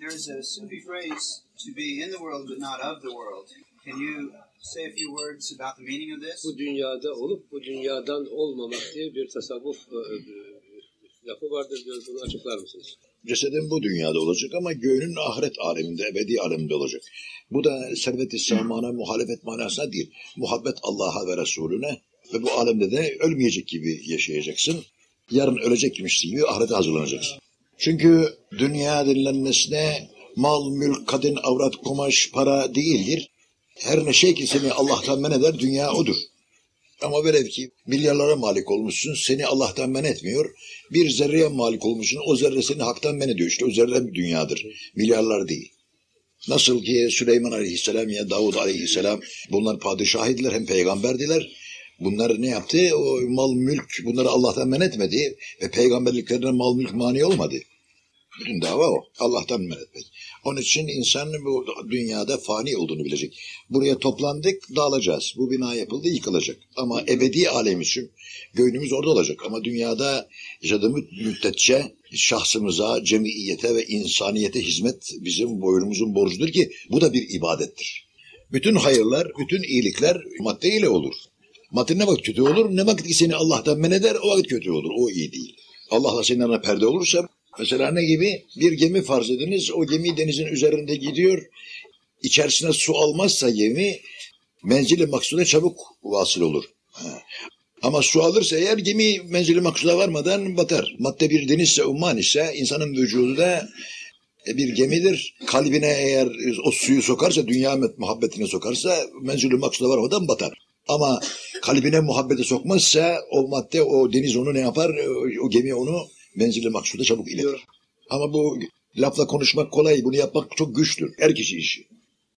There's a Sufi phrase to be in the world but not of the world. Can you say a few words about the meaning of this? Bu dünyada olup bu dünyadan olmamak diye bir tasavvuf e, e, lafı vardır diyor. Bunu açıklar mısınız? Cesedin bu dünyada olacak ama göğünün ahiret aleminde, ebedi aleminde olacak. Bu da servet-i samana, muhalefet manasına değil. Muhabbet Allah'a ve Resulüne ve bu alemde de ölmeyecek gibi yaşayacaksın. Yarın ölecekmiş gibi ahirete hazırlanacaksın. Çünkü dünya denilen nesne mal, mülk, kadın, avrat, kumaş, para değildir. Her ne şey ki seni Allah'tan men eder, dünya odur. Ama velev ki milyarlara malik olmuşsun, seni Allah'tan men etmiyor. Bir zerreye malik olmuşsun, o zerre seni haktan men ediyor. İşte o zerre bir dünyadır, milyarlar değil. Nasıl ki Süleyman Aleyhisselam ya Davud Aleyhisselam bunlar padişahıydılar hem peygamberdiler. Bunlar ne yaptı? O mal mülk bunları Allah'tan men etmedi ve peygamberliklerine mal mülk mani olmadı. Bütün dava o. Allah'tan men etmek. Onun için insan bu dünyada fani olduğunu bilecek. Buraya toplandık, dağılacağız. Bu bina yapıldı, yıkılacak. Ama ebedi alem için göğünümüz orada olacak. Ama dünyada yaşadığımız müddetçe şahsımıza, cemiyete ve insaniyete hizmet bizim boynumuzun borcudur ki bu da bir ibadettir. Bütün hayırlar, bütün iyilikler maddeyle olur. Madde ne vakit kötü olur, ne vakit ki seni Allah'tan men eder, o vakit kötü olur. O iyi değil. Allah'la senin arana perde olursa, mesela ne gibi? Bir gemi farz ediniz, o gemi denizin üzerinde gidiyor. İçerisine su almazsa gemi, menzili maksuda çabuk vasıl olur. Ama su alırsa eğer gemi menzili maksuda varmadan batar. Madde bir denizse, umman ise insanın vücudu da e, bir gemidir. Kalbine eğer o suyu sokarsa, dünya muhabbetine sokarsa menzili maksuda varmadan batar. Ama kalbine muhabbeti sokmazsa o madde, o deniz onu ne yapar? O gemi onu menzili maksuda çabuk iletir. Ama bu lafla konuşmak kolay, bunu yapmak çok güçtür. Her kişi işi.